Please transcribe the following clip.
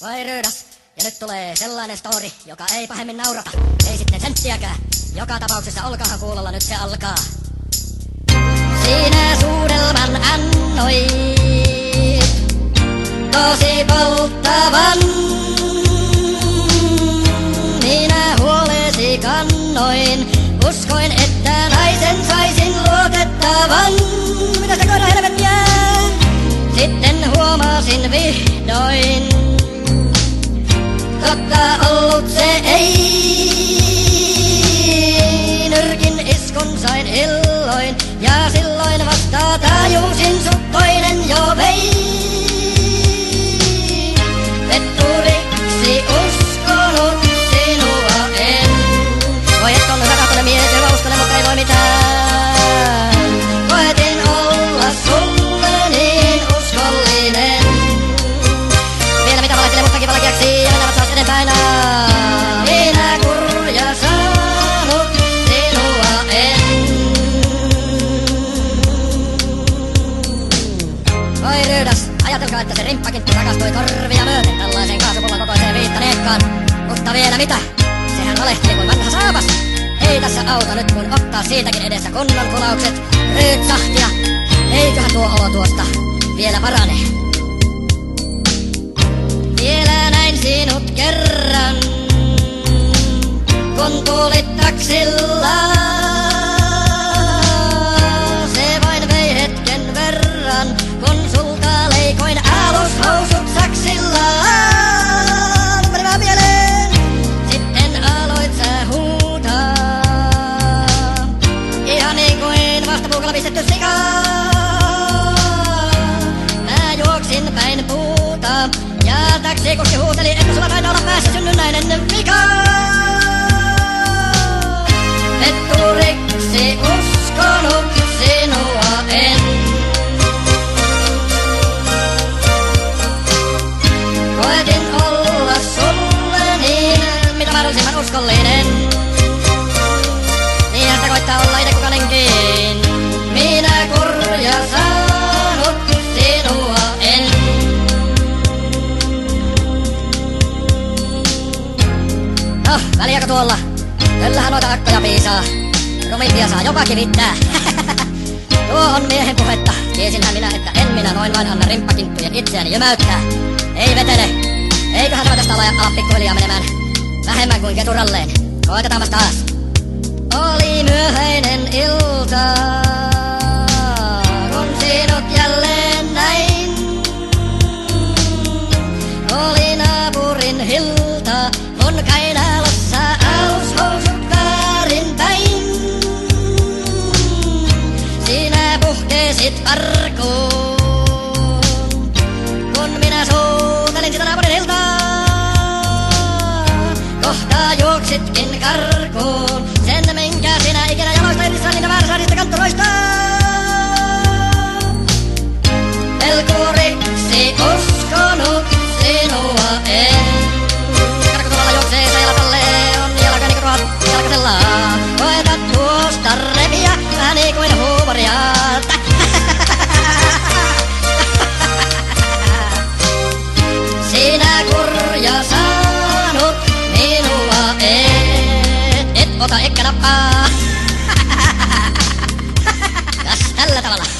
Vai ryydas. Ja nyt tulee sellainen story, joka ei pahemmin naurata. Ei sitten senttiäkään. Joka tapauksessa olkahan kuulolla, nyt se alkaa. Sinä suudelman annoit, tosi polttavan. Minä huolesi kannoin, uskoin, että naisen saisin luotettavan. Mitä se koira helvettiä? Sitten huomasin vihdoin, totta ollut se ei. Nyrkin iskun sain illoin, ja silloin vasta tajusin sut toinen jo vei. Ajatelkaa, että se rimppakinttu rakastui korvia myöten tällaiseen kaasupullan kokoiseen viittaneekkaan. Mutta vielä mitä? Sehän valehteli kuin vanha saapas. Ei tässä auta nyt kun ottaa siitäkin edessä kunnon kulaukset. Ryytsahtia. Eiköhän tuo olo tuosta vielä parane. Vastapuukolla pistetty sika. Mä juoksin päin puuta. Ja taksikuski huuteli, että sulla taitaa olla päässä synnynnäinen vika. Petturiksi uskonut sinua en. Koetin olla sulle niin, mitä mahdollisimman uskollinen. No, väliäkö tuolla? Kyllähän noita akkoja piisaa. Rumimpia saa joka kirittää. Tuo on miehen puhetta. Tiesinhän minä, että en minä noin vain anna rimppakinttujen itseäni jömäyttää. Ei vetele. Eiköhän tämä tästä ala, ala pikkuhiljaa menemään vähemmän kuin keturalleen. Koetetaanpas taas. Oli myöhäinen ilta, puhkesit karkuun, kun minä suutelin sitä naapurin hiltaa. Kohta juoksitkin karkuun, sen minkä sinä ikinä irtisä niitä vääräsaadista kantturoista. Pelkuriksi 答えからっぱガシタラタララ